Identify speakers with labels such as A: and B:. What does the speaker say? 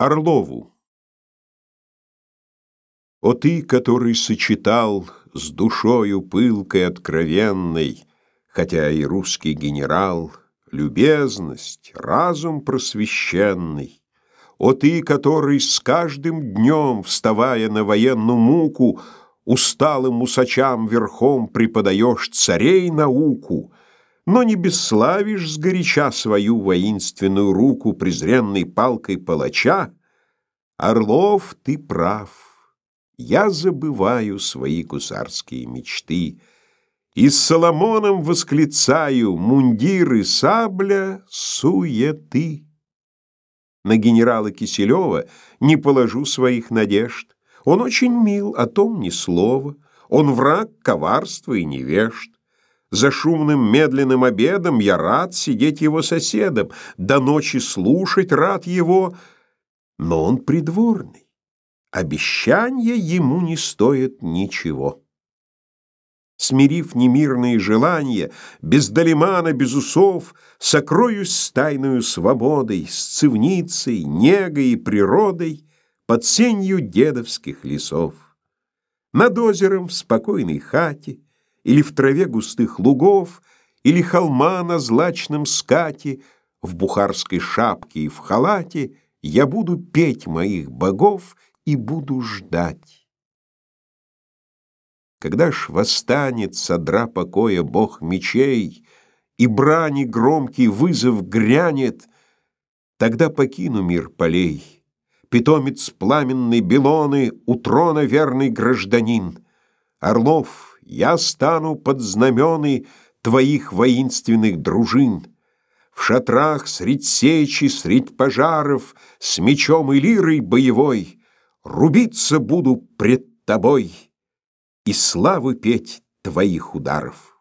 A: Орлову. О ты, который сочетал с душою пылкой откровенной, Хотя и русский генерал, любезность, разум просвещенный, О ты, который с каждым днем, вставая на военную муку, Усталым усачам верхом преподаешь царей науку, но не бесславишь сгоряча свою воинственную руку презренной палкой палача, Орлов, ты прав, я забываю свои гусарские мечты, И с Соломоном восклицаю мундиры сабля суеты. На генерала Киселева не положу своих надежд, Он очень мил, о том ни слова, Он враг коварства и невежд. За шумным медленным обедом я рад сидеть его соседом, до ночи слушать рад его, но он придворный. Обещания ему не стоят ничего. Смирив немирные желания, без долимана, без усов, Сокроюсь с тайною свободой, с цивницей, негой и природой Под сенью дедовских лесов. Над озером в спокойной хате — или в траве густых лугов, или холма на злачном скате, в бухарской шапке и в халате я буду петь моих богов и буду ждать. Когда ж восстанет содра покоя бог мечей, и брани громкий вызов грянет, тогда покину мир полей. Питомец пламенной Белоны, у трона верный гражданин. Орлов — я стану под знамены твоих воинственных дружин. В шатрах средь сечи, средь пожаров, С мечом и лирой боевой Рубиться буду пред тобой И славы петь твоих ударов.